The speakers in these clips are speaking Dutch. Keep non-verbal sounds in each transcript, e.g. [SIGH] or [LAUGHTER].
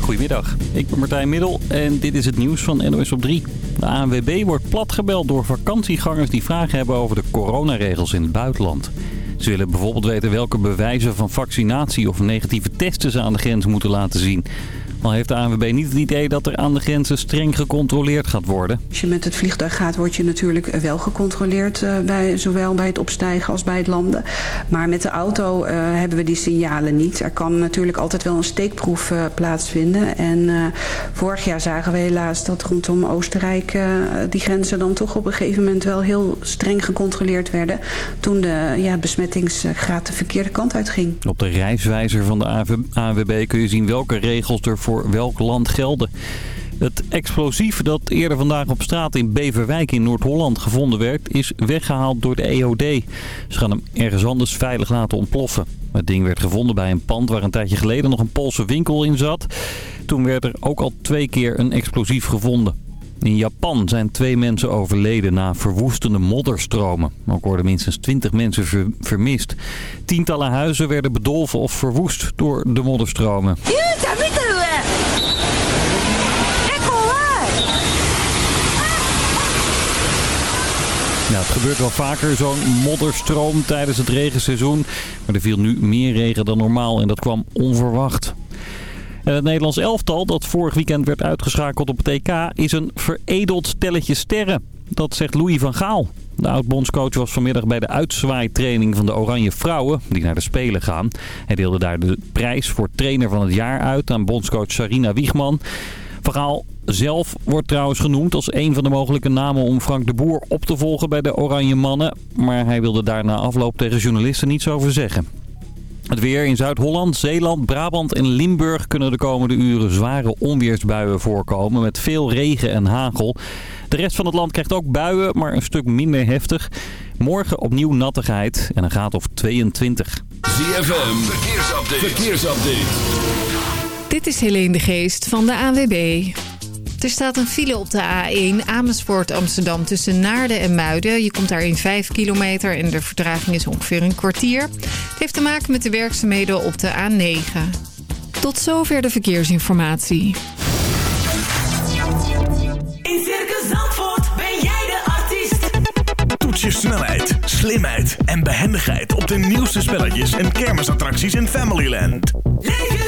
Goedemiddag, ik ben Martijn Middel en dit is het nieuws van NOS op 3. De ANWB wordt platgebeld door vakantiegangers die vragen hebben over de coronaregels in het buitenland. Ze willen bijvoorbeeld weten welke bewijzen van vaccinatie of negatieve testen ze aan de grens moeten laten zien. Al heeft de ANWB niet het idee dat er aan de grenzen streng gecontroleerd gaat worden. Als je met het vliegtuig gaat, word je natuurlijk wel gecontroleerd, uh, bij, zowel bij het opstijgen als bij het landen. Maar met de auto uh, hebben we die signalen niet. Er kan natuurlijk altijd wel een steekproef uh, plaatsvinden. En vorig jaar zagen we helaas dat rondom Oostenrijk die grenzen dan toch op een gegeven moment wel heel streng gecontroleerd werden. Toen de ja, besmettingsgraad de verkeerde kant uitging. Op de reiswijzer van de ANWB kun je zien welke regels er voor welk land gelden. Het explosief dat eerder vandaag op straat in Beverwijk in Noord-Holland gevonden werd... is weggehaald door de EOD. Ze gaan hem ergens anders veilig laten ontploffen. Het ding werd gevonden bij een pand waar een tijdje geleden nog een Poolse winkel in zat. Toen werd er ook al twee keer een explosief gevonden. In Japan zijn twee mensen overleden na verwoestende modderstromen. Ook worden minstens 20 mensen vermist. Tientallen huizen werden bedolven of verwoest door de modderstromen. Het gebeurt wel vaker, zo'n modderstroom tijdens het regenseizoen. Maar er viel nu meer regen dan normaal en dat kwam onverwacht. En het Nederlands elftal, dat vorig weekend werd uitgeschakeld op het EK, is een veredeld stelletje sterren. Dat zegt Louis van Gaal. De oud-bondscoach was vanmiddag bij de uitzwaaitraining van de Oranje Vrouwen, die naar de Spelen gaan. Hij deelde daar de prijs voor trainer van het jaar uit aan bondscoach Sarina Wiegman. Verhaal zelf wordt trouwens genoemd als een van de mogelijke namen om Frank de Boer op te volgen bij de Oranje Mannen. Maar hij wilde daar na afloop tegen journalisten niets over zeggen. Het weer in Zuid-Holland, Zeeland, Brabant en Limburg kunnen de komende uren zware onweersbuien voorkomen met veel regen en hagel. De rest van het land krijgt ook buien, maar een stuk minder heftig. Morgen opnieuw nattigheid en een graad of 22. ZFM, verkeersupdate. verkeersupdate. Dit is Helene de Geest van de AWB. Er staat een file op de A1 Amersfoort Amsterdam tussen Naarden en Muiden. Je komt daar in 5 kilometer en de vertraging is ongeveer een kwartier. Het heeft te maken met de werkzaamheden op de A9. Tot zover de verkeersinformatie. In Circus Zandvoort ben jij de artiest. Toets je snelheid, slimheid en behendigheid op de nieuwste spelletjes en kermisattracties in Familyland. Leef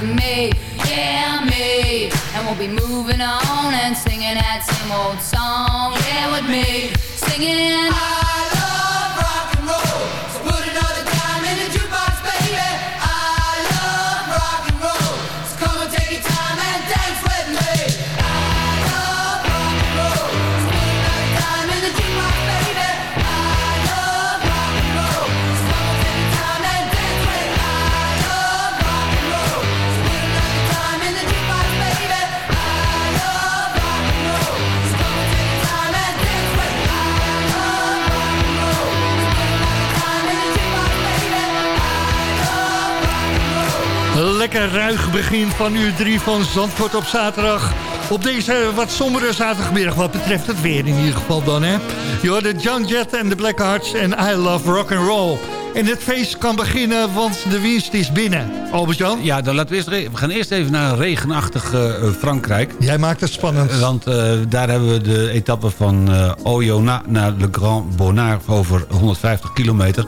With me, yeah me, and we'll be moving on and singing that same old song. Yeah, with me, singing. I Lekker ruig begin van uur 3 van Zandvoort op zaterdag. Op deze wat sombere zaterdagmiddag wat betreft het weer in ieder geval dan. Hè. Je hoorde John Jett en de Blackhearts en I Love Rock and Roll. En het feest kan beginnen, want de winst is binnen. Albert-Jan, Ja, dan laten we, eerst we gaan eerst even naar regenachtig eh, eh, Frankrijk. jij maakt het spannend. Want eh, daar hebben we de etappe van eh Oyonnax naar Le Grand Bonnard over 150 kilometer.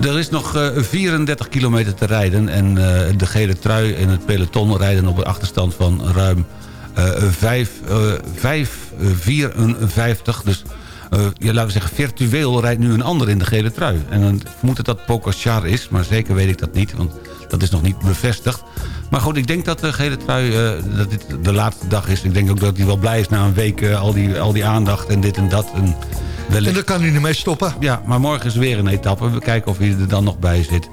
Er is nog eh, 34 kilometer te rijden en eh, de gele trui en het peloton rijden op een achterstand van ruim eh 5, eh 5, eh, 54. Dus eh, ja, laten we zeggen, virtueel rijdt nu een ander in de gele trui. En dan vermoed ik dat Pogacar is, maar zeker weet ik dat niet, want dat is nog niet bevestigd. Maar goed, ik denk dat de gele trui, eh, dat dit de laatste dag is. Ik denk ook dat hij wel blij is na een week eh, al, die, al die aandacht en dit en dat. En wellicht En dan kan hij ermee stoppen. ja, maar morgen is weer een etappe. We kijken of hij er dan nog bij zit.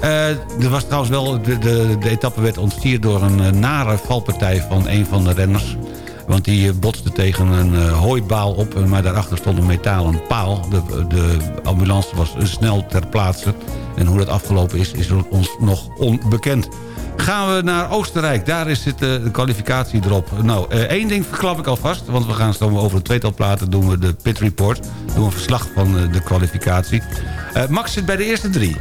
Eh, er was trouwens wel, de, de, de etappe werd ontstierd door een eh, nare valpartij van een van de renners. Want die eh, botste tegen een hooibaal op, maar daarachter stond een metalen paal. De, de ambulance was snel ter plaatse. En hoe dat afgelopen is, is ons nog onbekend. Gaan we naar Oostenrijk. Daar is het, eh, de kwalificatie erop. Nou, eh, één ding verklap ik alvast. Want we gaan zo over een tweetal platen doen we de pit report. Doen we een verslag van eh, de kwalificatie. Max zit bij de eerste drie.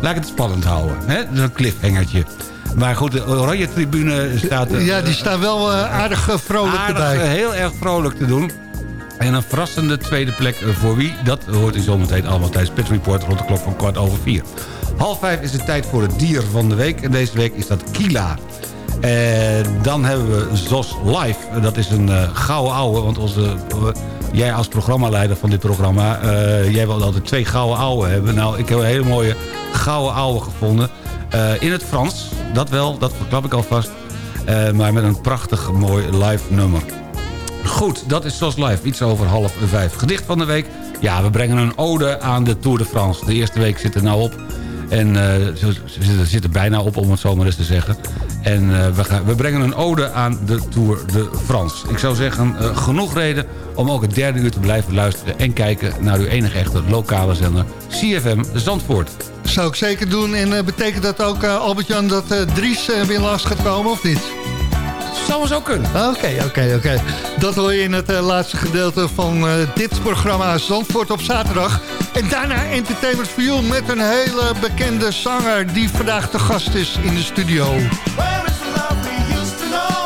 Laat ik het spannend houden. Hè? Dat is een cliffhangertje. Maar goed, de oranje tribune staat... Ja, die staan wel aardig vrolijk aardig, erbij. heel erg vrolijk te doen. En een verrassende tweede plek voor wie? Dat hoort u zometeen allemaal tijdens Pit Report rond de klok van kwart over vier. Half vijf is het tijd voor het dier van de week. En deze week is dat Kila. En dan hebben we Zos Live. Dat is een eh, gouden ouwe. Want onze, eh, jij als programmaleider van dit programma... eh, jij wilde altijd twee gouden ouwe hebben. Nou, ik heb een hele mooie gouden ouwe gevonden. In het Frans. Dat wel, dat verklap ik alvast. Maar met een prachtig mooi live nummer. Goed, dat is Sos Live. Iets over half vijf. Gedicht van de week. Ja, we brengen een ode aan de Tour de France. De eerste week zit er nou op. En eh, ze, zitten- bijna op, om het zo maar eens te zeggen. En eh, we, gaan, we brengen een ode aan de Tour de France. Ik zou zeggen, eh, genoeg reden om ook het derde uur te blijven luisteren... en kijken naar uw enige echte lokale zender, CFM Zandvoort. Zou ik zeker doen. En betekent dat ook, Albert-Jan, dat Dries weer langs gaat komen of niet? Zou wel zo kunnen. Oké, oké, oké. Dat hoor je in het eh, laatste gedeelte van eh, dit programma Zandvoort op zaterdag. En daarna Entertainment for You met een hele bekende zanger... die vandaag te gast is in de studio. Where is the love we used to know?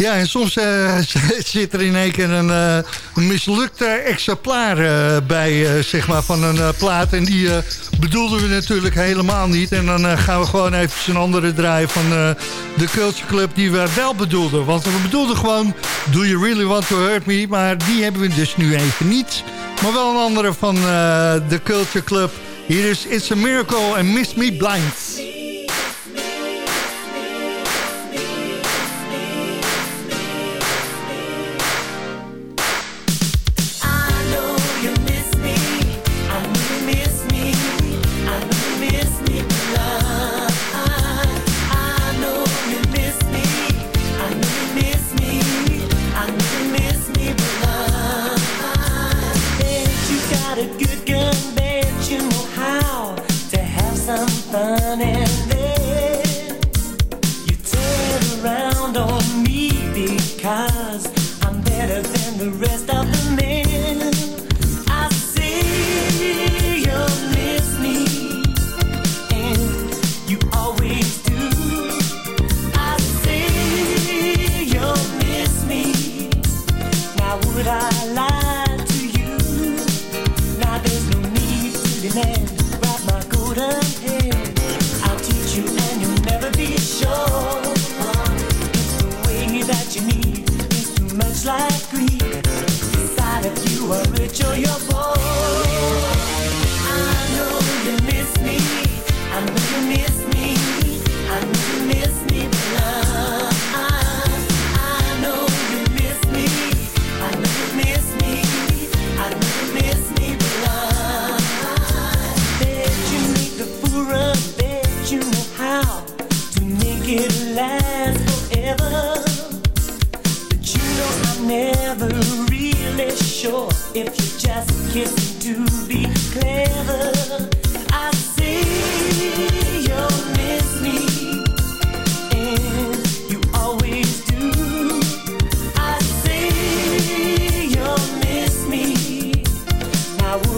Ja, en soms eh, [LAUGHS] zit er in één keer een, eh, mislukte exemplaar eh, bij, zeg maar, van een plaat. En die bedoelden we natuurlijk helemaal niet. En dan gaan we gewoon even een andere draaien van de Culture Club die we wel bedoelden. Want we bedoelden gewoon Do You Really Want To Hurt Me? Maar die hebben we dus nu even niet. Maar wel een andere van de Culture Club. Hier is It's a Miracle en Miss Me Blind.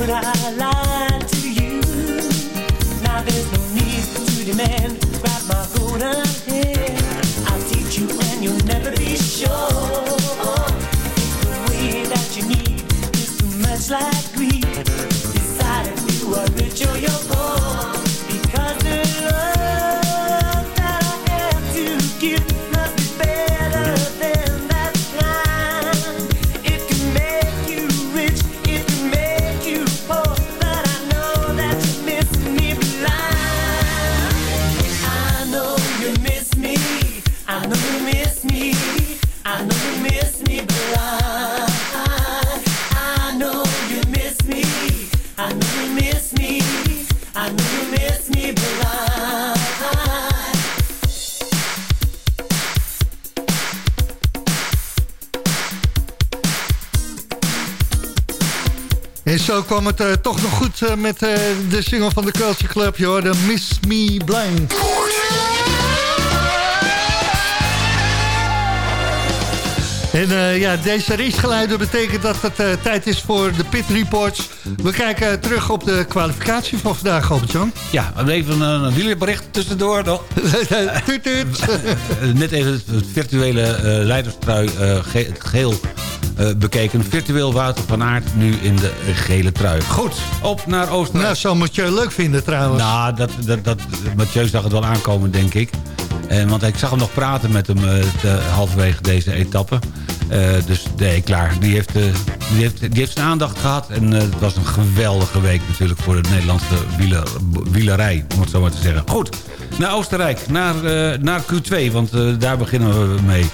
Would I lie kwam het eh, toch nog goed eh, met eh, de single van de Culture Club. Je hoorde Miss Me Blind. En eh, ja, deze racegeluiden betekent dat het tijd is voor de pit reports. We kijken terug op de kwalificatie van vandaag, Albert-Jan. Ja, even een, een wielerbericht tussendoor nog. [LAUGHS] Tuut, tuut. Net even het virtuele eh, leiderstrui ge- geel bekeken. Virtueel Wouter van Aert nu in de gele trui. Goed, op naar Oostenrijk. nou, zo moet je het leuk vinden trouwens. Nou, dat, dat, dat, Mathieu zag het wel aankomen, denk ik. En, want ik zag hem nog praten met hem eh, te- halverwege deze etappe. Eh, dus nee, klaar. Die heeft, eh, die, heeft, die heeft zijn aandacht gehad. En eh, het was een geweldige week natuurlijk voor de Nederlandse wieler, wielerij. Om het zo maar te zeggen. Goed, naar Oostenrijk. Naar, eh, naar Q2, want eh, daar beginnen we mee.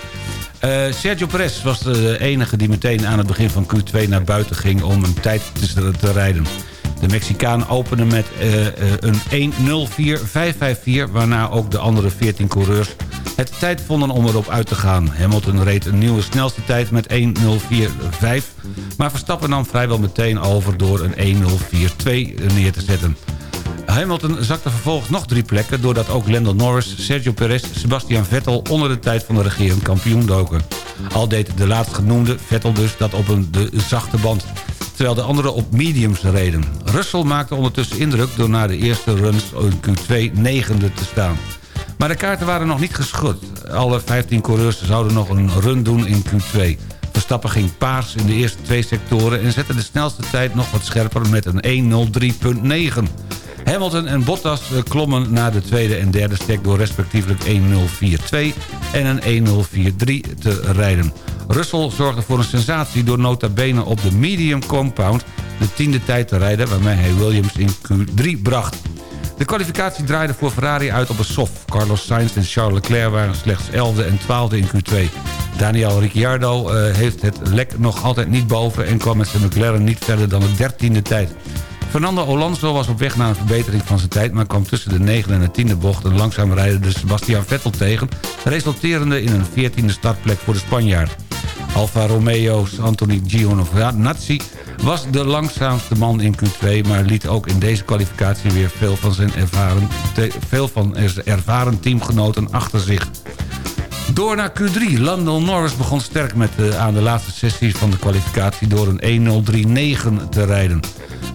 Eh, Sergio Perez was de enige die meteen aan het begin van Q2 naar buiten ging... om een tijd te, te rijden. De Mexicaan opende met eh, een 1.04.554... waarna ook de andere 14 coureurs het tijd vonden om erop uit te gaan. Hamilton reed een nieuwe snelste tijd met 1.04.5... maar Verstappen nam vrijwel meteen over door een 1.04.2 neer te zetten. Hamilton zakte vervolgens nog drie plekken... doordat ook Lando Norris, Sergio Perez, Sebastian Vettel... onder de tijd van de regerend kampioen doken. Al deed de laatstgenoemde, Vettel dus, dat op een de zachte band... terwijl de anderen op mediums reden. Russell maakte ondertussen indruk door na de eerste runs in Q2 negende te staan. Maar de kaarten waren nog niet geschud. Alle 15 coureurs zouden nog een run doen in Q2. Verstappen ging paars in de eerste twee sectoren... en zette de snelste tijd nog wat scherper met een 1.03.9. Hamilton en Bottas eh, klommen naar de tweede en derde stek... door respectievelijk 1.04.2 en een 1.04.3 te rijden. Russell zorgde voor een sensatie door nota bene op de medium compound... de tiende tijd te rijden... waarmee hij Williams in Q3 bracht. De kwalificatie draaide voor Ferrari uit op een soft. Carlos Sainz en Charles Leclerc waren slechts 11e en 12e in Q2. Daniel Ricciardo uh, heeft het lek nog altijd niet boven... en kwam met zijn McLaren niet verder dan de 13e tijd. Fernando Alonso was op weg naar een verbetering van zijn tijd... maar kwam tussen de 9 en de 10e bocht een langzaam rijdende Sebastian Vettel tegen... resulterende in een 14e startplek voor de Spanjaard. Alfa Romeo's Anthony Giovinazzi was de langzaamste man in Q2... maar liet ook in deze kwalificatie weer veel van zijn ervaren, veel van zijn ervaren teamgenoten achter zich. Door naar Q3. Lando Norris begon sterk met de, aan de laatste sessie van de kwalificatie... door een 1.03.9 te rijden.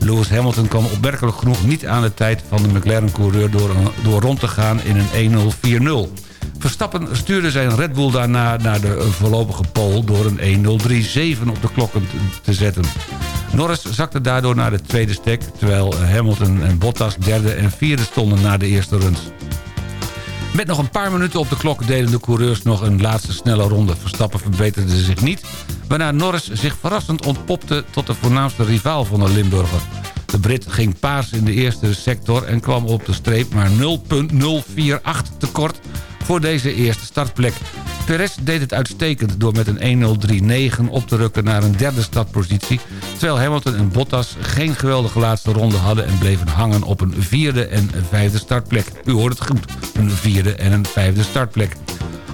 Lewis Hamilton kwam opmerkelijk genoeg niet aan de tijd van de McLaren-coureur... Door, door rond te gaan in een 1.04.0. Verstappen stuurde zijn Red Bull daarna naar de voorlopige pole... door een 1.03.7 op de klokken te zetten. Norris zakte daardoor naar de tweede stek... terwijl Hamilton en Bottas derde en vierde stonden na de eerste runs. Met nog een paar minuten op de klok deden de coureurs nog een laatste snelle ronde. Verstappen verbeterde zich niet, waarna Norris zich verrassend ontpopte tot de voornaamste rivaal van de Limburger. De Brit ging paars in de eerste sector en kwam op de streep maar 0.048 tekort voor deze eerste startplek. Perez deed het uitstekend door met een 1.03.9 op te rukken naar een derde startpositie... terwijl Hamilton en Bottas geen geweldige laatste ronde hadden... en bleven hangen op een vierde en vijfde startplek. U hoort het goed, een vierde en een vijfde startplek.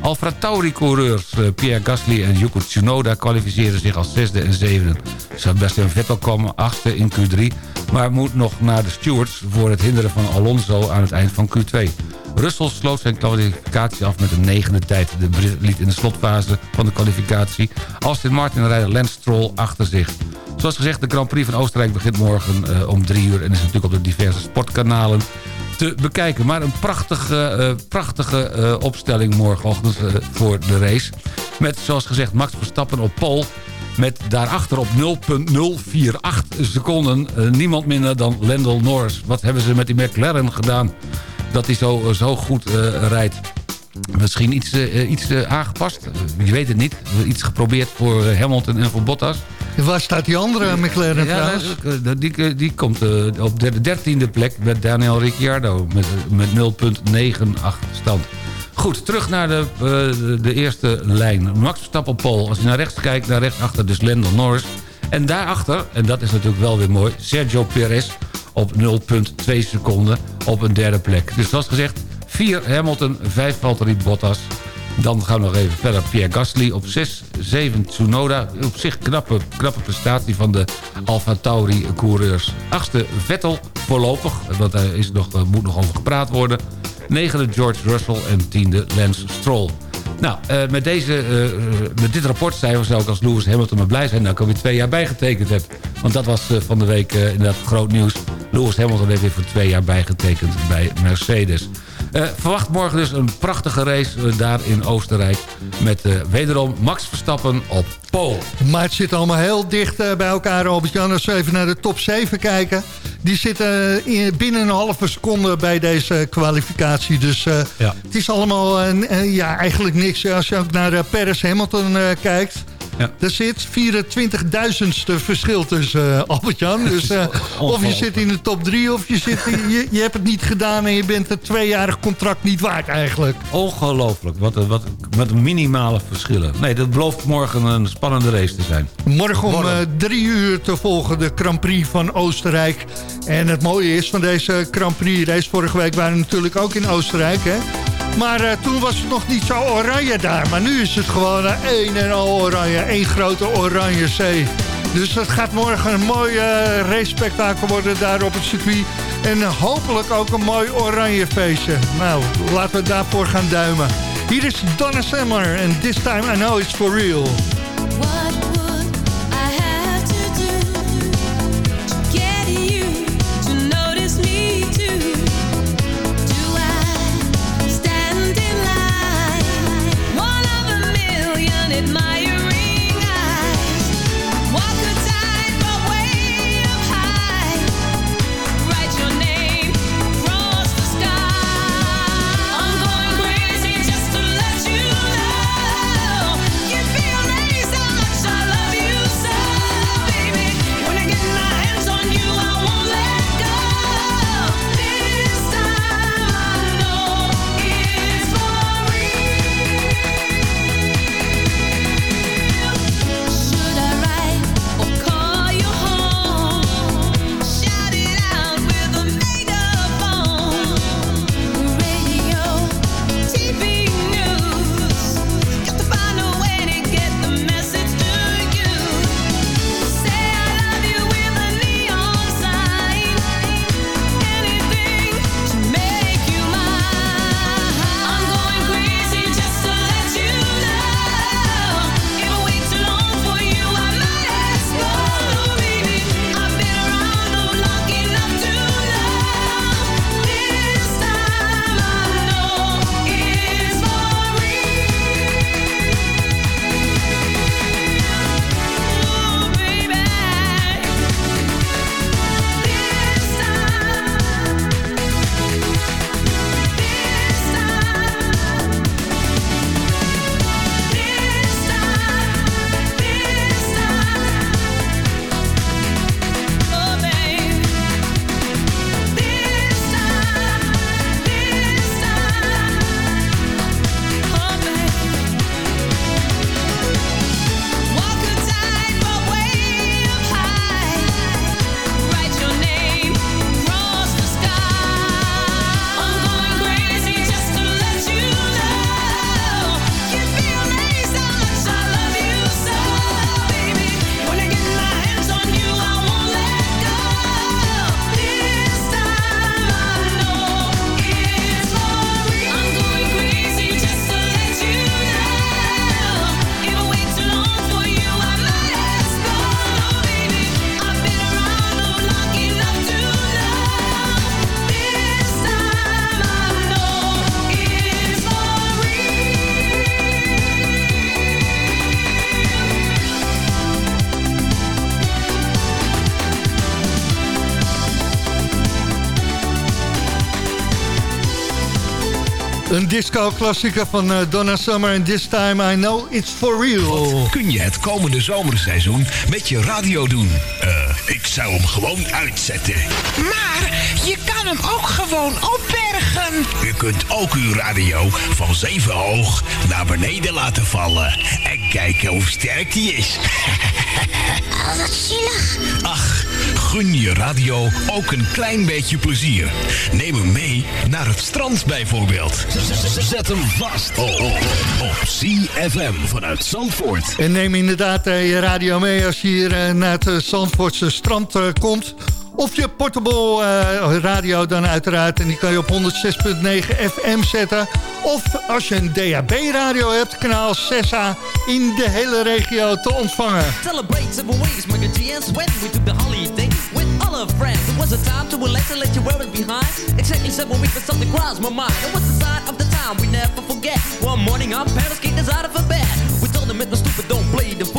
Alfa Tauri-coureurs eh, Pierre Gasly en Yuko Tsunoda kwalificeerden zich als zesde en zevende. Sebastian Vettel kwam achtste in Q3, maar moet nog naar de stewards voor het hinderen van Alonso aan het eind van Q2. Russell sloot zijn kwalificatie af met een negende tijd. De Brit liet in de slotfase van de kwalificatie Austin Martin rijder Lance Stroll achter zich. Zoals gezegd, de Grand Prix van Oostenrijk begint morgen uh, om drie uur... en is natuurlijk op de diverse sportkanalen te bekijken. Maar een prachtige, uh, prachtige uh, opstelling morgenochtend voor de race. Met, zoals gezegd, Max Verstappen op pole... Met daarachter op 0.048 seconden niemand minder dan Lendl Norris. Wat hebben ze met die McLaren gedaan? dat hij zo, zo goed rijdt. Misschien iets, iets aangepast. je weet het niet. Iets geprobeerd voor Hamilton en voor Bottas. Waar staat die andere McLaren ja, die, die komt op de dertiende plek met Daniel Ricciardo. Met, met 0,98 stand. Goed, terug naar de, de, de, eerste lijn. Max Verstappen op pole. Als je naar rechts kijkt, naar rechts achter dus Lando Norris. En daarachter, en dat is natuurlijk wel weer mooi... Sergio Perez op 0,2 seconden op een derde plek. Dus zoals gezegd, 4 Hamilton, 5 Valtteri Bottas. Dan gaan we nog even verder. Pierre Gasly op 6, 7 Tsunoda. Op zich knappe, knappe prestatie van de Alfa Tauri coureurs. Achtste Vettel voorlopig, want daar is nog, moet nog over gepraat worden. Negende George Russell en tiende Lance Stroll. Nou, uh, met, deze, uh, met dit rapportcijfer zou ik als Lewis Hamilton maar blij zijn... dat ik alweer twee jaar bijgetekend heb. Want dat was van de week inderdaad groot nieuws. Lewis Hamilton heeft weer voor twee jaar bijgetekend bij Mercedes. Uh, verwacht morgen dus een prachtige race uh, daar in Oostenrijk... met uh, wederom Max Verstappen op pole. Maar het zit allemaal heel dicht bij elkaar, Robert-Jan. Als we even naar de top 7 kijken... die zitten in, binnen een halve seconde bij deze kwalificatie. Dus ja. het is allemaal ja, eigenlijk niks. Als je ook naar Paris Hamilton kijkt... Ja. Er zit 24.000ste verschil tussen uh, Albert-Jan. [LAUGHS] Dus uh, of je zit in de top 3 of je, zit je, je hebt het niet gedaan... en je bent het tweejarig contract niet waard eigenlijk. Ongelooflijk. Wat, wat, wat minimale verschillen. Nee, dat belooft morgen een spannende race te zijn. Morgen om uh, drie uur te volgen de Grand Prix van Oostenrijk. En het mooie is van deze Grand Prix race... vorige week waren we natuurlijk ook in Oostenrijk, hè? Maar uh, toen was het nog niet zo oranje daar. Maar nu is het gewoon uh, één en al oranje. één grote oranje zee. Dus het gaat morgen een mooi uh, race-spectakel worden daar op het circuit. En hopelijk ook een mooi oranje feestje. Nou, laten we daarvoor gaan duimen. Hier is Donna Summer en This Time I Know It's For Real. I disco-klassieker van eh, Donna Summer en This Time I Know It's For Real. Kun je het komende zomerseizoen met je radio doen? Eh, ik zou hem gewoon uitzetten. Maar je kan hem ook gewoon opbergen. U kunt ook uw radio van zeven hoog naar beneden laten vallen. En kijken hoe sterk die is. [LAUGHS] Oh, wat zielig. Ach, gun je radio ook een klein beetje plezier. Neem hem mee naar het strand bijvoorbeeld. Zet hem vast op, CFM vanuit Zandvoort. En neem inderdaad eh, je radio mee als je hier eh, naar het eh, Zandvoortse strand komt. Of je portable radio dan uiteraard. En die kan je op 106.9 FM zetten. Of als je een DAB-radio hebt, kanaal 6A in de hele regio te ontvangen. Celebrate several ways, my good GS when we took the holiday was a time to relax and let you wear it behind. Exactly seven weeks, but something crossed my mind. It was the sign of the time we never forget. One morning, our parents kicked us out of a bed. We told them it was stupid, don't play the fool.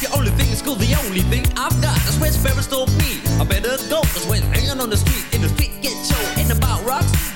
The only thing is cool, the only thing I've got. That's where Sparrows told me. I better go Cause when hanging on the street In the street get show Ain't about rocks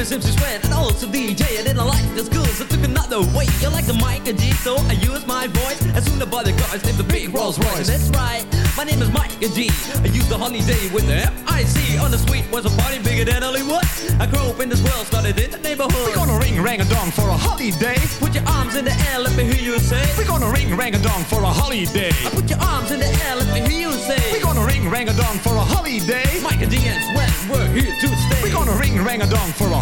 Is MC Sweat and also DJ I didn't like the school so took another way. You like the mic and G so I use my voice. As soon as the cars named the big Rolls Royce. That's right, my name is Mike and G. I use the holiday with the F-I-C On the street was a party bigger than Hollywood. I grew up in this world, started in the neighborhood. We're gonna ring rang a dong for a holiday. Put your arms in the air, let me hear you say. We're gonna ring rang a dong for a holiday. I put your arms in the air, let me hear you say. We're gonna ring rang a dong for a holiday. Mike and G and Sweat, we're here to stay. We're gonna ring rang a dong for a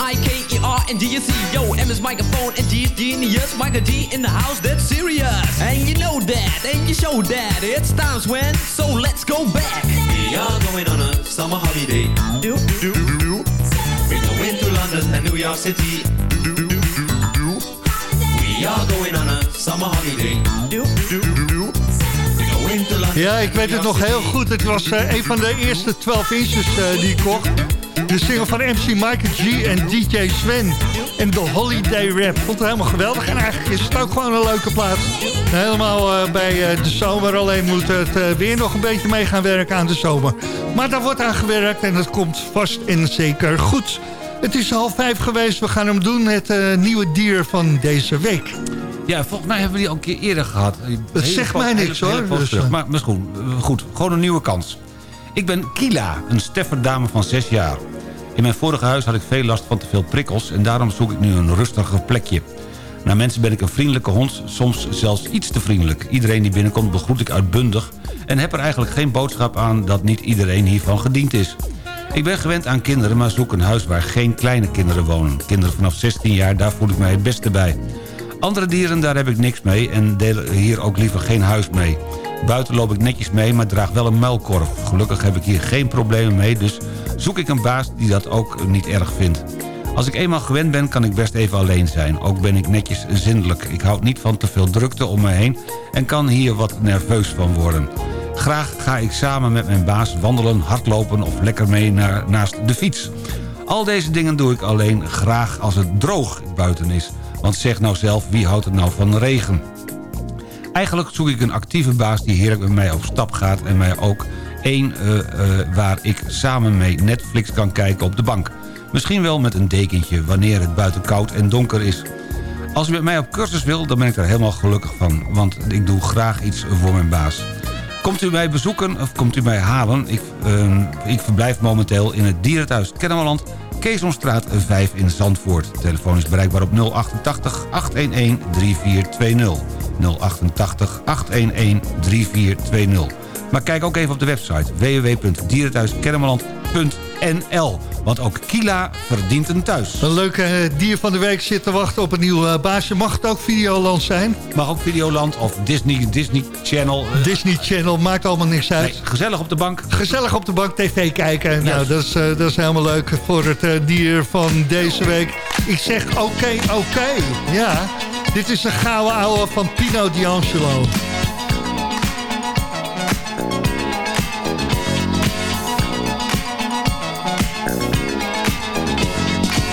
M I K E R and D C. Yo, M is microphone and G is genius. Michael G in the house, that's serious. And you know that, and you show that. It's times when, so let's go back. We are going on a summer holiday. Do, do, do. We go into London and New York City. We are going on a summer holiday. Do, do, do. London. Ja, ik weet het nog heel goed. Het was eh, een van de eerste 12 inches eh, die ik kocht. De single van MC Michael G en DJ Sven. En de Holiday Rap. Vond het helemaal geweldig. En eigenlijk is het ook gewoon een leuke plaats. Helemaal eh, bij eh, de zomer. Alleen moet het eh, weer nog een beetje mee gaan werken aan de zomer. Maar daar wordt aan gewerkt en het komt vast en zeker goed. Het is half vijf geweest. We gaan hem doen, het nieuwe dier van deze week. Ja, volgens mij hebben we die al een keer eerder gehad. Dat zegt mij niks, hele hoor. Dus. Maar, is goed, goed, gewoon een nieuwe kans. Ik ben Kila, een stefferdame van zes jaar. In mijn vorige huis had ik veel last van te veel prikkels... en daarom zoek ik nu een rustiger plekje. Naar mensen ben ik een vriendelijke hond, soms zelfs iets te vriendelijk. Iedereen die binnenkomt begroet ik uitbundig... en heb er eigenlijk geen boodschap aan dat niet iedereen hiervan gediend is. Ik ben gewend aan kinderen, maar zoek een huis waar geen kleine kinderen wonen. Kinderen vanaf 16 jaar, daar voel ik mij het beste bij. Andere dieren, daar heb ik niks mee en deel hier ook liever geen huis mee. Buiten loop ik netjes mee, maar draag wel een muilkorf. Gelukkig heb ik hier geen problemen mee, dus zoek ik een baas die dat ook niet erg vindt. Als ik eenmaal gewend ben, kan ik best even alleen zijn. Ook ben ik netjes zindelijk. Ik houd niet van te veel drukte om me heen... en kan hier wat nerveus van worden. Graag ga ik samen met mijn baas wandelen, hardlopen... of lekker mee naar, naast de fiets. Al deze dingen doe ik alleen graag als het droog buiten is. Want zeg nou zelf, wie houdt het nou van regen? Eigenlijk zoek ik een actieve baas die heerlijk met mij op stap gaat... en mij ook één eh, eh, waar ik samen mee Netflix kan kijken op de bank. Misschien wel met een dekentje wanneer het buiten koud en donker is. Als u met mij op cursus wil, dan ben ik er helemaal gelukkig van. Want ik doe graag iets voor mijn baas. Komt u mij bezoeken of komt u mij halen? Ik, eh, ik verblijf momenteel in het dierenthuis Kennemerland... Keesomstraat 5 in Zandvoort. Telefoon is bereikbaar op 088 811 3420. 088 811 3420. Maar kijk ook even op de website www.dierenthuiskennemerland.nl. Want ook Kila verdient een thuis. Een leuke eh, dier van de week zit te wachten op een nieuw eh, baasje. Mag het ook Videoland zijn? Mag ook Videoland of Disney, Disney Channel. eh, Disney Channel, maakt allemaal niks uit. nee, gezellig op de bank. Gezellig op de bank tv kijken. Nou, dat is, dat is helemaal leuk voor het dier van deze week. Ik zeg oké, oké. Ja, dit is een gouden ouwe van Pino D'Angelo.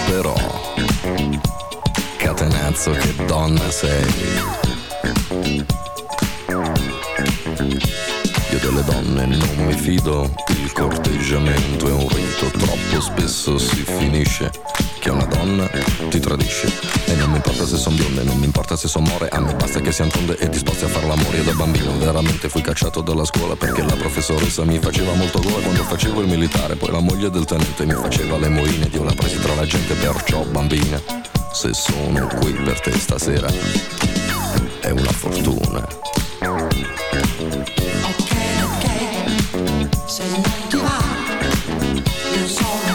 Però, catenazzo che donna sei. Delle donne non mi fido, il corteggiamento è un rito, troppo spesso si finisce che una donna ti tradisce. E non mi importa se son bionde, non mi importa se son more, a me basta che siano tonde e disposti a far l'amore. Da bambino veramente fui cacciato dalla scuola perché la professoressa mi faceva molto gola quando facevo il militare, poi la moglie del tenente mi faceva le moine ed io la presi tra la gente, perciò bambina, se sono qui per te stasera è una fortuna. Ti va, io sono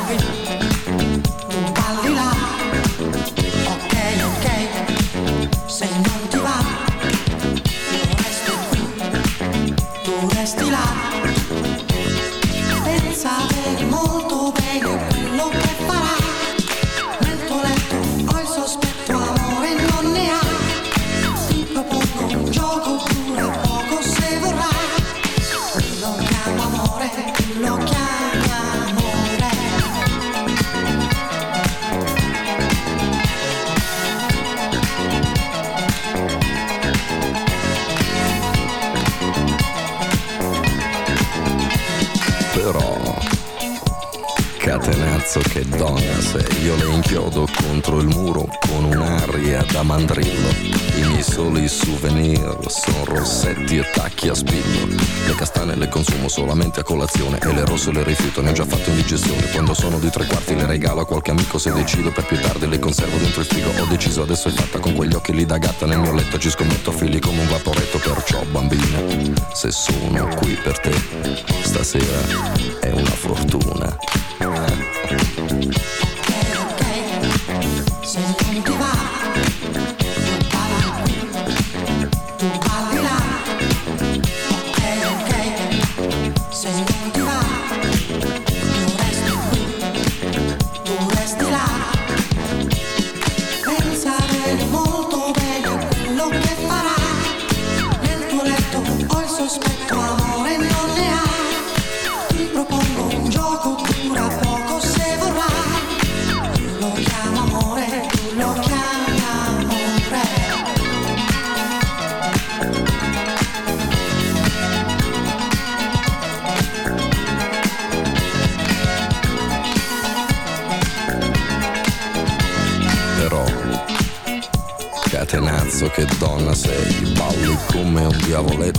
inchiodo contro il muro con un'aria da mandrillo. I miei soli souvenir sono rossetti e tacchi a spillo. Le castane le consumo solamente a colazione e le rosse le rifiuto, ne ho già fatto indigestione. Quando sono di tre quarti le regalo a qualche amico se decido per più tardi le conservo dentro il frigo. Ho deciso adesso è fatta con quegli occhi lì da gatta nel mio letto, ci scommetto figli come un vaporetto, perciò bambina, se sono qui per te, stasera è una fortuna. Sessions.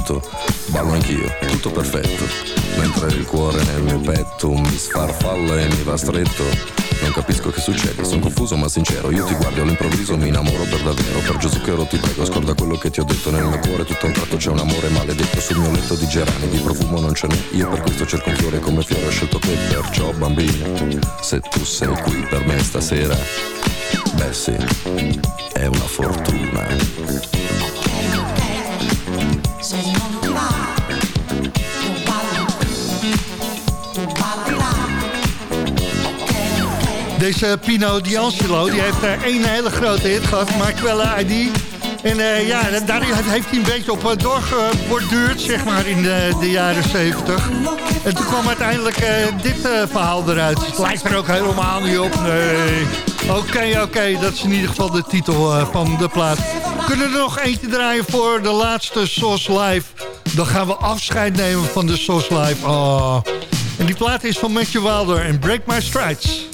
Diavoletto, ballo anch'io, tutto perfetto. Mentre il cuore nel mio petto mi sfarfalla e mi va stretto. Non capisco che succede, sono confuso ma sincero. Io ti guardo all'improvviso mi innamoro per davvero. Per Gesù che ero ti prego scorda quello che ti ho detto. Nel mio cuore tutto un tratto c'è un amore maledetto. Sul mio letto di gerani di profumo non ce n'è. Io per questo cerco un fiore come fiore ho scelto te Perciò bambino, se tu sei qui per me stasera Beh sì, è una fortuna Deze Pino D'Angelo die heeft eh, één hele grote hit gehad, Marquella ID. En eh, ja, daar heeft hij een beetje op eh, doorgeborduurd, zeg maar, in de, de jaren 70. En toen kwam uiteindelijk dit verhaal eruit. Het lijkt er ook helemaal niet op, nee. Oké, oké, dat is in ieder geval de titel van de plaat. Kunnen we er nog eentje draaien voor de laatste SOS Live? Dan gaan we afscheid nemen van de SOS Live. Oh. En die plaat is van Matthew Wilder en Break My Strides.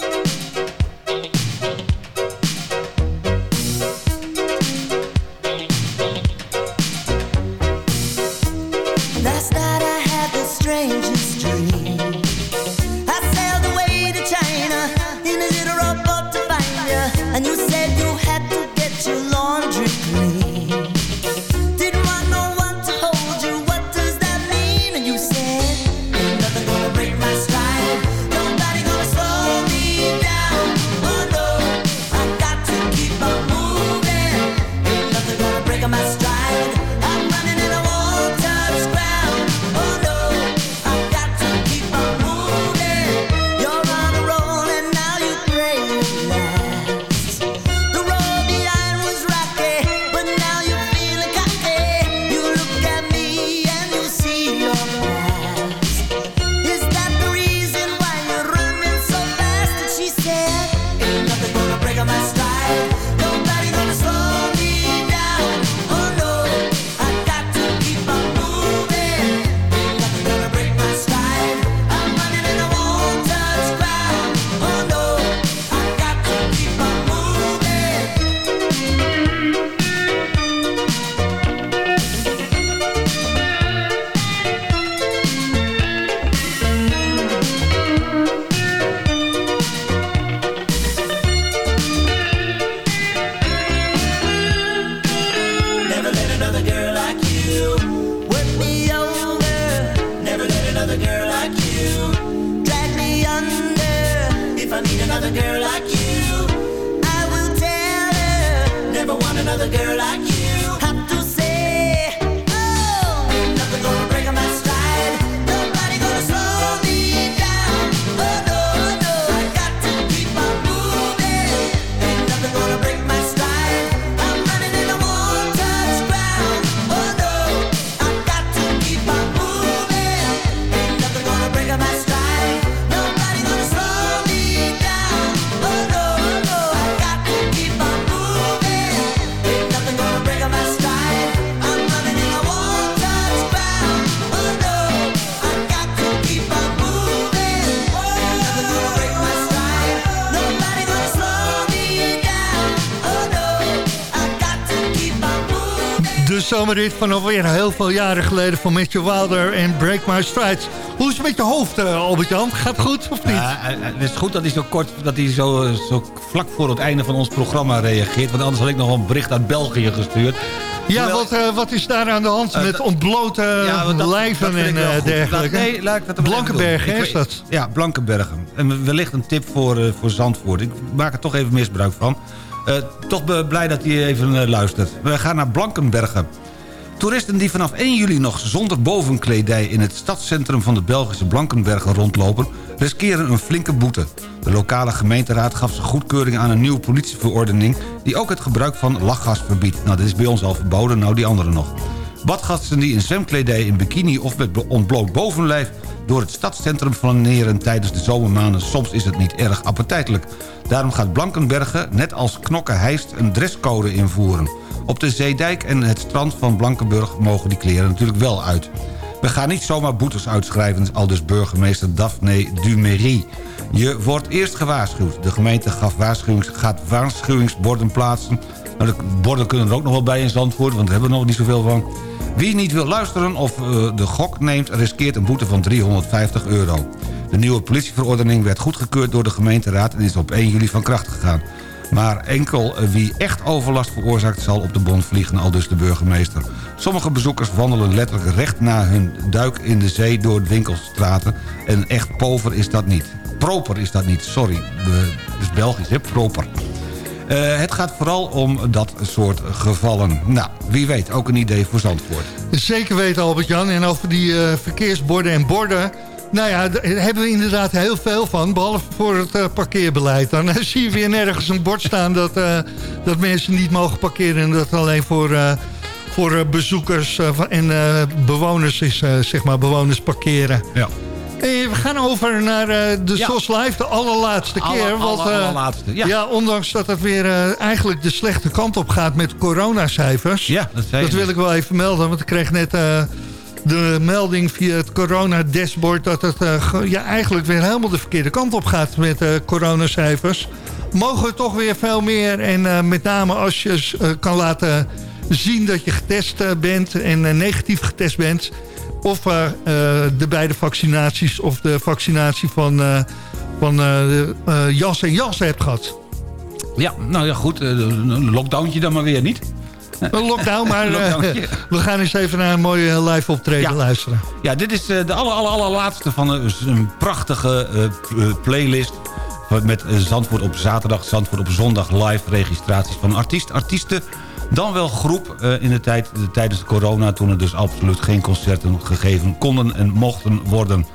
shine. Zomerrit van alweer heel veel jaren geleden van Matthew Wilder en Break My Strides. Hoe is het met je hoofd, eh, Albert-Jan? Gaat het goed of niet? Ja, eh, eh, het is goed dat hij zo kort, dat hij zo, zo vlak voor het einde van ons programma reageert. Want anders had ik nog een bericht uit België gestuurd. ja, Hoewel- wat, wat is daar aan de hand met ontblote Ja, dat- lijven dat en dergelijke? Laat- nee, laat ik dat maar even Blankenberg, doen. hè, Ik is dat? Ja, Blankenbergen. En wellicht een tip voor, voor Zandvoort. Ik maak er toch even misbruik van. Toch blij dat hij even luistert. We gaan naar Blankenbergen. Toeristen die vanaf 1 juli nog zonder bovenkledij... in het stadscentrum van de Belgische Blankenbergen rondlopen... riskeren een flinke boete. De lokale gemeenteraad gaf zijn goedkeuring aan een nieuwe politieverordening... die ook het gebruik van lachgas verbiedt. Nou, dit is bij ons al verboden, nou die andere nog. Badgasten die in zwemkledij, in bikini of met ontbloot bovenlijf... door het stadscentrum flaneren tijdens de zomermaanden... soms is het niet erg appetijtelijk. Daarom gaat Blankenbergen, net als Knokke-Heist... een dresscode invoeren. Op de Zeedijk en het strand van Blankenburg mogen die kleren natuurlijk wel uit. We gaan niet zomaar boetes uitschrijven, aldus burgemeester Daphne Dumery. Je wordt eerst gewaarschuwd. De gemeente gaf waarschuwings, gaat waarschuwingsborden plaatsen... Nou, de borden kunnen er ook nog wel bij in Zandvoort, want daar hebben we nog niet zoveel van. Wie niet wil luisteren of eh, de gok neemt... riskeert een boete van 350 euro. De nieuwe politieverordening werd goedgekeurd door de gemeenteraad... en is op 1 juli van kracht gegaan. Maar enkel wie echt overlast veroorzaakt zal op de bon vliegen, al dus de burgemeester. Sommige bezoekers wandelen letterlijk recht na hun duik in de zee door winkelstraten. En echt pover is dat niet. Proper is dat niet, sorry. Het is Belgisch, hè? Proper. Eh, het gaat vooral om dat soort gevallen. Nou, wie weet, ook een idee voor Zandvoort. Zeker weten, Albert-Jan. En over die eh, verkeersborden en borden... Nou ja, daar hebben we inderdaad heel veel van. Behalve voor het eh, parkeerbeleid. Dan [LAUGHS] zie je weer nergens een bord staan dat, eh, dat mensen niet mogen parkeren. En dat alleen voor, eh, voor eh, bezoekers eh, en eh, bewoners is, eh, zeg maar, bewoners parkeren. Ja. Hey, we gaan over naar eh, de SOS Live, de allerlaatste Alle- keer. alle- want, eh, allerlaatste, ja. ja. ondanks dat het weer eh, eigenlijk de slechte kant op gaat met coronacijfers. Ja, dat je wil ik wel even melden, want ik kreeg net eh, de melding via het corona-dashboard... dat het eh, ja, eigenlijk weer helemaal de verkeerde kant op gaat met eh, coronacijfers. Mogen we toch weer veel meer en eh, met name als je kan laten zien dat je getest bent en negatief getest bent... of de beide vaccinaties of de vaccinatie van, van jas en jas hebt gehad. Ja, nou ja, goed. Een lockdowntje dan maar weer niet. [LAUGHS] Een lockdown, maar eh, we gaan eens even naar een mooie eh, live optreden luisteren. Ja, dit is eh, de aller, aller, allerlaatste van een, een prachtige playlist... met Zandvoort op zaterdag, Zandvoort op zondag live registraties van artiest, artiesten... dan wel groep in de tijd de, tijdens de corona... toen er dus absoluut geen concerten gegeven konden en mochten worden.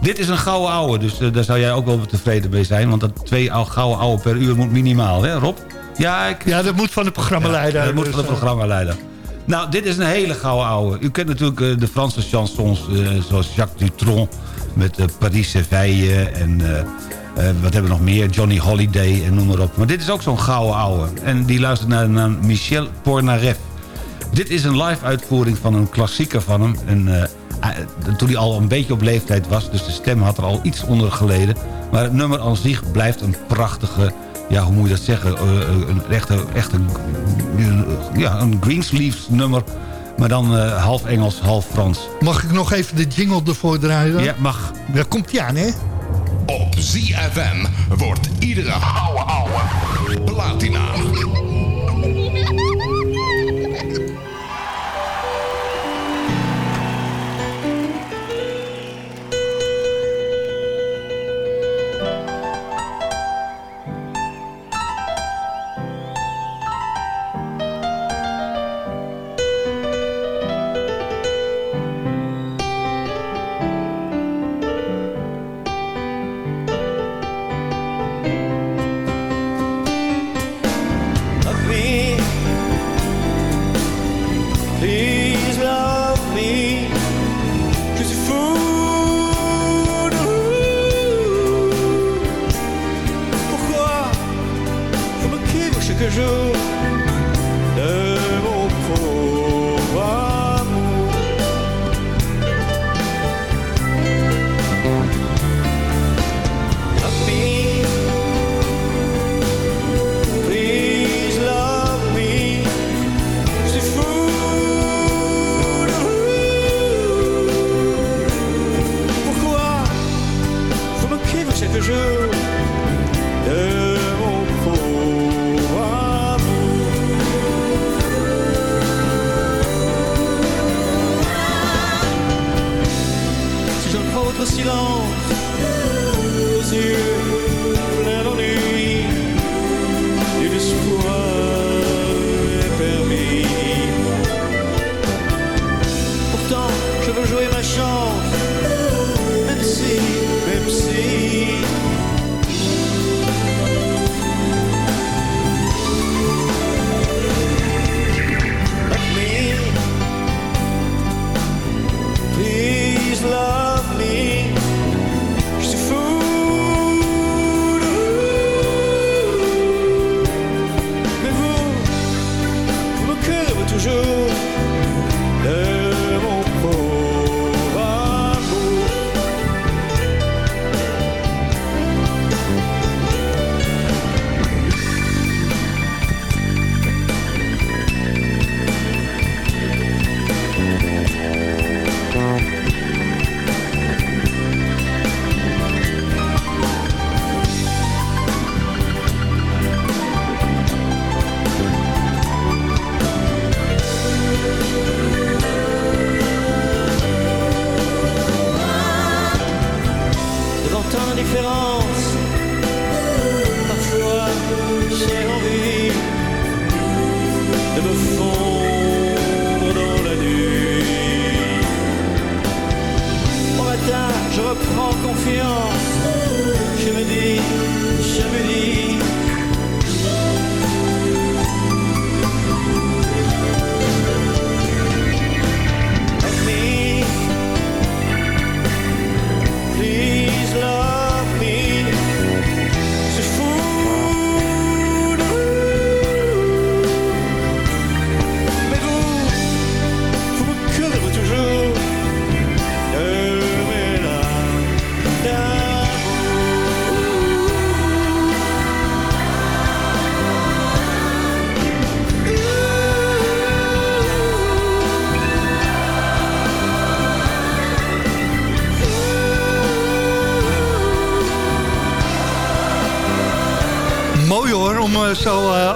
Dit is een gouden ouwe, dus daar zou jij ook wel tevreden mee zijn... want dat twee ou- gouden ouwe per uur moet minimaal, hè Rob? Ja, ik... Ja, dat moet van de programmaleider. Ja, dat moet dus, van de eh, programmaleider. Nou, dit is een hele gouden ouwe. U kent natuurlijk eh, de Franse chansons eh, zoals Jacques Dutronc... met eh, Paris Séveille en wat hebben we nog meer? Johnny Holiday en noem maar op. Maar dit is ook zo'n gouden ouwe. En die luistert naar, naar Michel Pornareff. Dit is een live uitvoering van een klassieker van hem. En, toen hij al een beetje op leeftijd was, dus de stem had er al iets onder geleden. Maar het nummer aan zich blijft een prachtige, ja, hoe moet je dat zeggen? Eh, eh, een echte, echte ja, een Greensleeves nummer. Maar dan eh, half Engels, half Frans. Mag ik nog even de jingle ervoor draaien? dan? Ja, mag. Daar komt hij aan, hè? Op ZFM wordt iedere ouwe ouwe platina.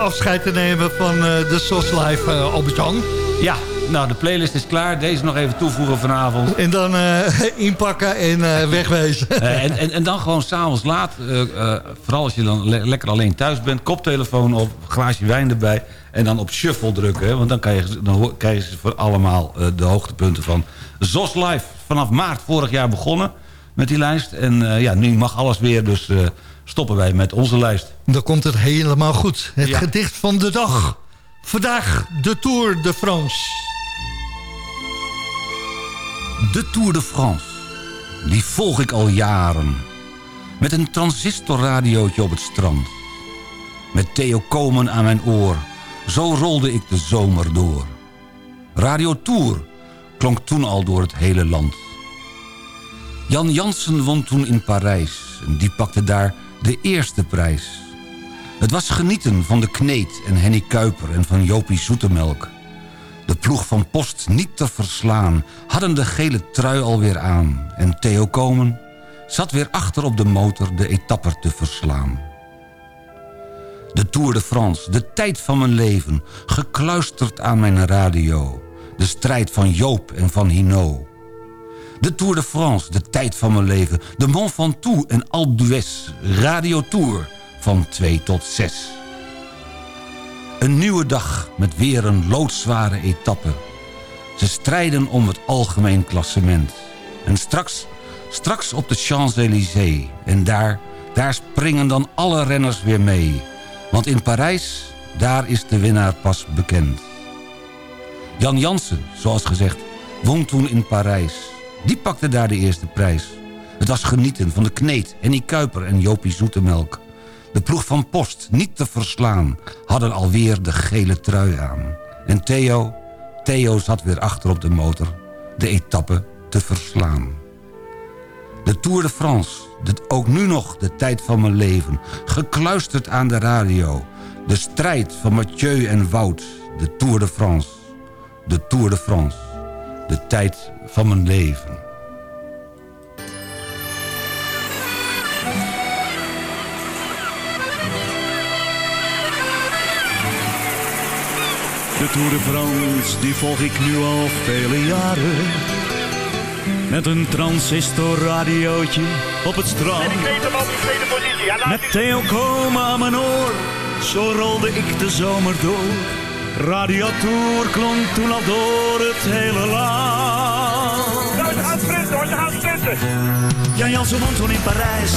Afscheid te nemen van eh, de SOS Live, uh, Albert-Jan. Ja, nou de playlist is klaar. Deze nog even toevoegen vanavond. En dan eh, [LAUGHS] inpakken en eh, [LAUGHS] wegwezen. Eh, en, en, en dan gewoon s'avonds laat, eh, eh, vooral als je dan le- lekker alleen thuis bent... koptelefoon op, glaasje wijn erbij en dan op shuffle drukken. Hè, want dan, kan je, dan voor allemaal eh, de hoogtepunten van ZOS Live. Vanaf maart vorig jaar begonnen met die lijst. En eh, ja, nu mag alles weer, dus eh, stoppen wij met onze lijst. Dan komt het helemaal goed. Het Ja. gedicht van de dag. Vandaag de Tour de France. De Tour de France, die volg ik al jaren. Met een transistorradiootje op het strand. Met Theo Komen aan mijn oor, zo rolde ik de zomer door. Radio Tour klonk toen al door het hele land. Jan Jansen won toen in Parijs en die pakte daar de eerste prijs. Het was genieten van de Kneet en Henny Kuiper en van Jopie Zoetemelk. De ploeg van Post niet te verslaan, hadden de gele trui alweer aan. En Theo Komen zat weer achter op de motor de etapper te verslaan. De Tour de France, de tijd van mijn leven, gekluisterd aan mijn radio. De strijd van Joop en van Hino. De Tour de France, de tijd van mijn leven, de Mont Ventoux en Alpe d'Huez, Radio Tour van 2 tot 6. Een nieuwe dag met weer een loodzware etappe. Ze strijden om het algemeen klassement. En straks, straks op de Champs-Élysées. En daar, daar springen dan alle renners weer mee. Want in Parijs, daar is de winnaar pas bekend. Jan Jansen, zoals gezegd, won toen in Parijs. Die pakte daar de eerste prijs. Het was genieten van de Kneet, Henny Kuiper en Jopie Zoetemelk. De ploeg van Post, niet te verslaan, hadden alweer de gele trui aan. En Theo, Theo zat weer achter op de motor, de etappe te verslaan. De Tour de France, de, ook nu nog de tijd van mijn leven. Gekluisterd aan de radio. De strijd van Mathieu en Wout, de Tour de France. De Tour de France, de tijd van mijn leven. De Tour de France, die volg ik nu al vele jaren. Met een transistorradiootje op het strand. Met Theo Koma aan mijn oor, zo rolde ik de zomer door. Radio Tour klonk toen al door het hele land. Jan Jansen won toen in Parijs,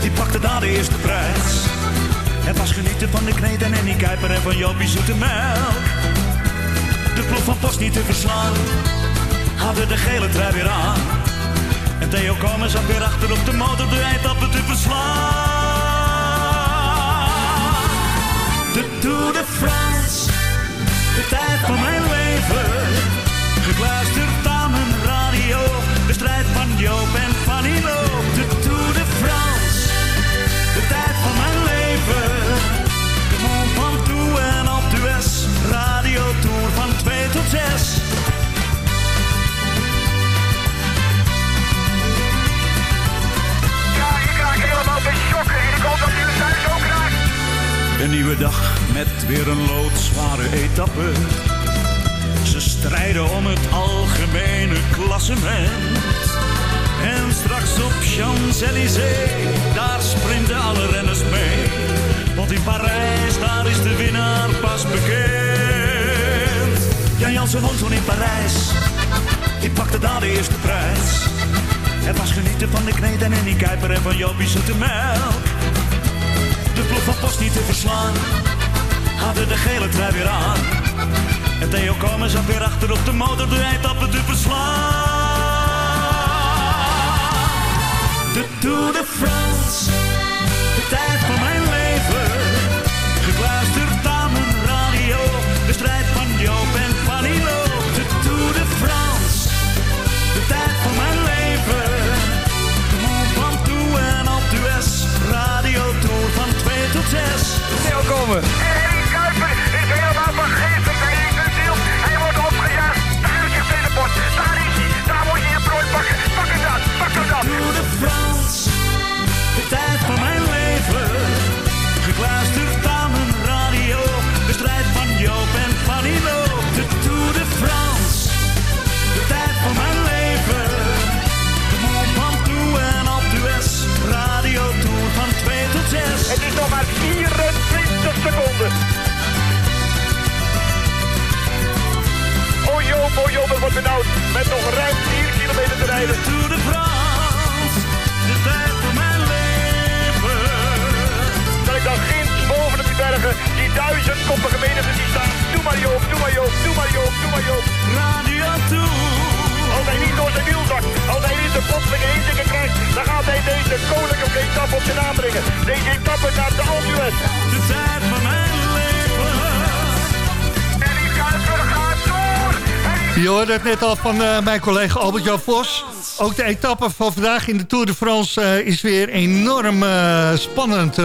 die pakte daar de eerste prijs. Het was genieten van de kneed en Annie Kuiper en van Jopie Zoete Melk. De ploeg van Post niet te verslaan, hadden de gele trui weer aan. En Theo Komen zat weer achter op de motor de eindappen te verslaan. De Tour de France, de tijd van mijn 2 tot 6. Ja, ik raak helemaal beschokken en ik hoop dat jullie thuis ook raakt. Een nieuwe dag met weer een loodzware etappe. Ze strijden om het algemene klassement. En straks op Champs-Élysées, daar sprinten alle renners mee. Want in Parijs, daar is de winnaar pas bekend. Jan Jansen woont toen in Parijs. Die pakte daar de eerste prijs. Het was genieten van de kneed en die Kuiper en van Jopie zoete melk. De ploeg van Post niet te verslaan. Hadden de gele trui weer aan. En Theo Komen zat weer achter op de motor de eindappen te verslaan. De Tour de France, Komen. Wordt benauwd. Met nog ruim 4 kilometer te rijden. Tour de France, de tijd van mijn leven. Dat ik dan ginds boven op die bergen, die duizendkoppige menigte die staan. Doe maar Joop, doe maar Joop, doe maar Joop, doe maar Joop. Radio Tour. Als hij niet door zijn wiel zakt, als hij niet de plotselinge inzikken krijgt, dan gaat hij deze koninklijke etappe op zijn naam brengen. Deze etappe naar de Alpe De tijd van mijn Je hoorde het net al van eh, mijn collega Albert-Jan Vos. Ook de etappe van vandaag in de Tour de France eh, is weer enorm eh, spannend.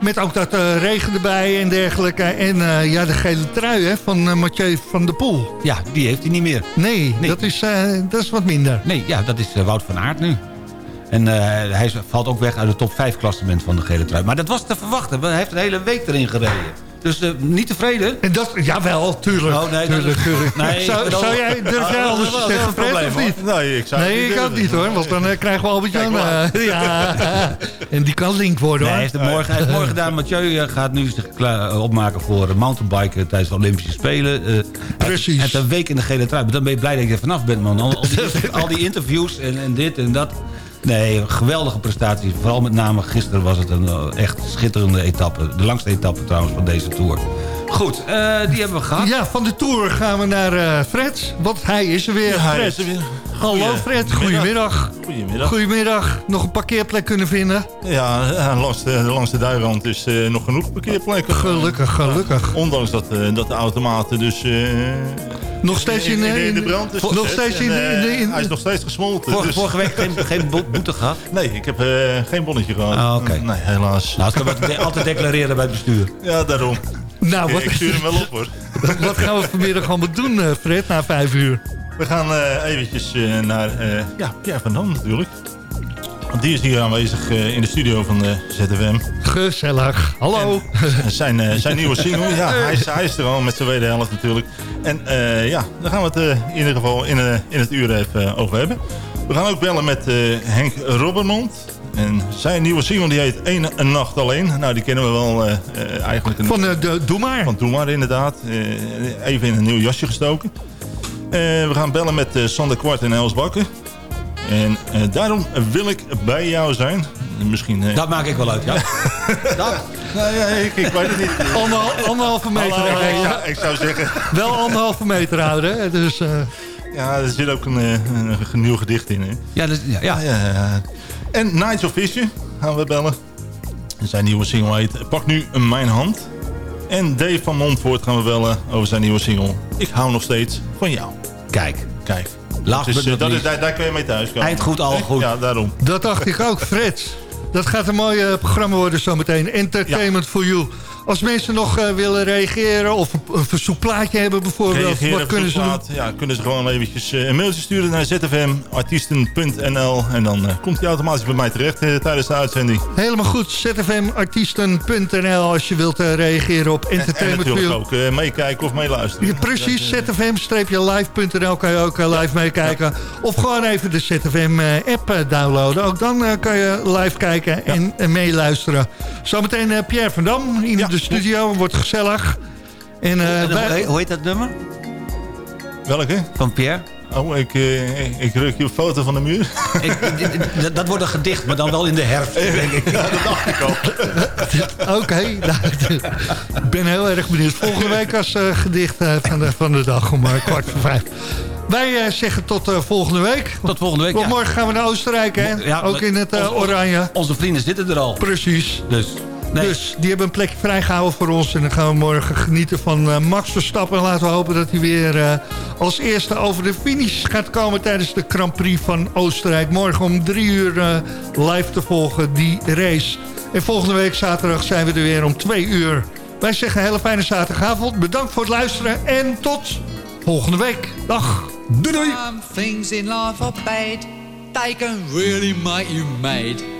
met ook dat regen erbij en dergelijke. En ja, de gele trui hè, van Mathieu van der Poel. Ja, die heeft hij niet meer. Nee, Dat, is, dat is wat minder. Nee, ja, dat is Wout van Aert nu. En hij valt ook weg uit het top 5 klassement van de gele trui. Maar dat was te verwachten, hij heeft een hele week erin gereden. Dus eh, niet tevreden? En dat, jawel, tuurlijk. Oh, nee, tuurlijk, tuurlijk. Nee, zou, zou jij, durf jij Ah, anders dat te zeggen, Fred, probleem, of hoor. niet? Nee, ik zou het Nee, niet ik ook niet hoor, want dan eh, krijgen we Albert-Jan. Eh, [LAUGHS] ja. En die kan link worden Nee, hoor. hij heeft het morgen, hij heeft morgen gedaan. Mathieu gaat nu zich klaar, opmaken voor mountainbiken tijdens de Olympische Spelen. Precies. Hij heeft een week in de gele trui. Maar dan ben je blij dat je er vanaf bent, man. Al, al, die, al die interviews en, en dit en dat. Nee, een geweldige prestatie. Vooral met name gisteren was het een eh, echt schitterende etappe. De langste etappe trouwens van deze Tour. Goed, eh, die hebben we gehad. Ja, van de Tour gaan we naar eh, Fred, want hij is er weer. Ja, hij Fred. is er weer. Hallo Fred, goedemiddag. Goedemiddag. Goedemiddag. Nog een parkeerplek kunnen vinden? Ja, eh, langs de, langs de duinrand is eh, nog genoeg parkeerplekken. Gelukkig, gelukkig. Ondanks dat, eh, dat de automaten dus... Nog steeds in, in, in de brand is nog steeds in in Hij is nog steeds gesmolten. Vorige, dus- vorige week geen, geen bo- boete gehad? [LAUGHS] Nee, ik heb geen bonnetje gehad. Ah, oké. Nee, helaas. Nou, dat kan altijd declareren bij het bestuur. Ja, daarom. Nou, wat, Ik stuur hem wel op hoor. [LAUGHS] wat gaan we vanmiddag allemaal doen, Fred, na vijf uur? We gaan eh, eventjes eh, naar eh, ja, Pierre van Dam natuurlijk. Want die is hier aanwezig in de studio van de ZFM. Gezellig. Hallo. [LAUGHS] Zijn, zijn nieuwe single, ja, [LAUGHS] hij is, hij is er al met zijn tweede helft natuurlijk. En ja, daar gaan we het in ieder geval in, in het uur even over hebben. We gaan ook bellen met Henk Robbermond. En zijn nieuwe single die heet Eén een Nacht Alleen. Nou, die kennen we wel eigenlijk. Een, Van eh, de, Doe maar. van Doe Maar inderdaad. Even in een nieuw jasje gestoken. Eh, we gaan bellen met eh, Sander Kwart en Els Bakker. En eh, daarom wil ik bij jou zijn. Misschien... Dat maak ik wel uit, ja. [LAUGHS] dat. nou ja, ik, ik weet het niet. Anderhal, anderhalve meter Hallo, ik, zou, ik zou zeggen... [LAUGHS] Wel anderhalve meter houden. hè, Dus, eh, Ja, er zit ook een, een, een nieuw gedicht in. Hè? Ja, dus, ja, ja. Ja, ja. En Nights of Vision gaan we bellen. Zijn nieuwe single heet Pak nu mijn hand. En Dave van Montvoort gaan we bellen over zijn nieuwe single. Ik hou nog steeds van jou. Kijk, Kijk. Last Dus, eh, dat is, daar, daar kun je mee thuis komen. Eind goed, al goed. Ja, daarom. dat dacht ik ook, Fred. Dat gaat een mooi programma worden zometeen. Entertainment for you. Als mensen nog eh, willen reageren of een, verzoekplaatje hebben bijvoorbeeld. Reageren wat kunnen ze doen? Ja, kunnen ze gewoon eventjes eh, een mailtje sturen naar zfmartiesten.nl en dan eh, komt hij automatisch bij mij terecht tijdens de uitzending. Helemaal goed. zfmartiesten.nl als je wilt reageren op En, en Entertainment for natuurlijk ook meekijken of meeluisteren. Ja, precies, zfm-live.nl kan je ook live meekijken. Of gewoon even de ZFM-app downloaden. Ook dan kan je live kijken en meeluisteren. Zometeen Pierre van Dam in Ja. de studio. Wordt gezellig. En, eh, En, wij- hoe, heet, hoe heet dat nummer? Welke? Van Pierre? Oh, ik, eh, ik, ik ruk je een foto van de muur. [LAUGHS] Ik, dat- dat wordt een gedicht, maar dan wel in de herfst, denk ik. [LAUGHS] Ja, dat dacht ik al. [LAUGHS] Oké, nou, ik ben heel erg benieuwd. Volgende week als eh, gedicht eh, van, de, van de dag om eh, kwart voor vijf. Wij eh, zeggen tot eh, volgende week. Tot volgende week, Want ja. morgen gaan we naar Oostenrijk, hè? Ja, Ook in het eh, oranje. Onze vrienden zitten er al. Precies. Dus, nee. Dus die hebben een plekje vrijgehouden voor ons. En dan gaan we morgen genieten van eh, Max Verstappen. En laten we hopen dat hij weer eh, als eerste over de finish gaat komen... tijdens de Grand Prix van Oostenrijk. Morgen om drie uur eh, live te volgen, die race. En volgende week zaterdag zijn we er weer om twee uur. Wij zeggen een hele fijne zaterdagavond. Bedankt voor het luisteren en tot volgende week. Dag. Doei doei. Some things in life are bad. They can really make you mad.